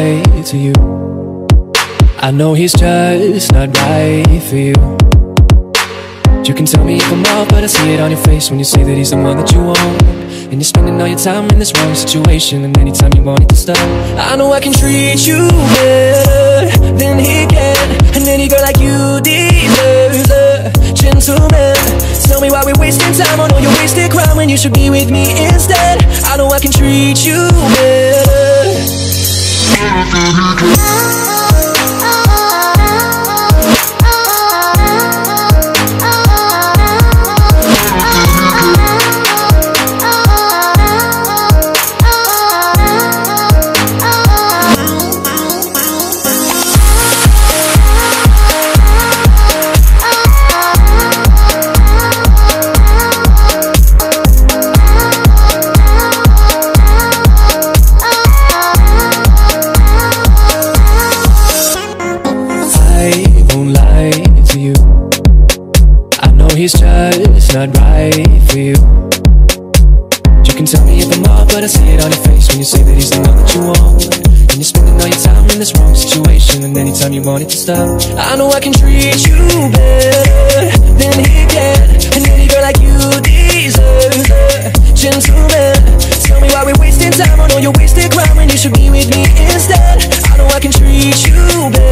to you. I know he's just not right for you. You can tell me if I'm off, but I see it on your face when you say that he's the one that you want. And you're spending all your time in this wrong situation, and anytime you want it to stop. I know I can treat you better than he can, and any girl like you deserves a gentleman. Tell me why we're wasting time on all your wasted crime when you should be with me instead. I know I can treat you better. I won't lie to you. I know he's just not right for you. You can tell me if I'm off, but I see it on your face when you say that he's the one that you want. And you're spending all your time in this wrong situation, and anytime you want it to stop, I know I can treat you better than he can. And any girl like you deserves a gentleman. Tell me why we're wasting time on all your wasted crime when you should be with me instead. I know I can treat you better,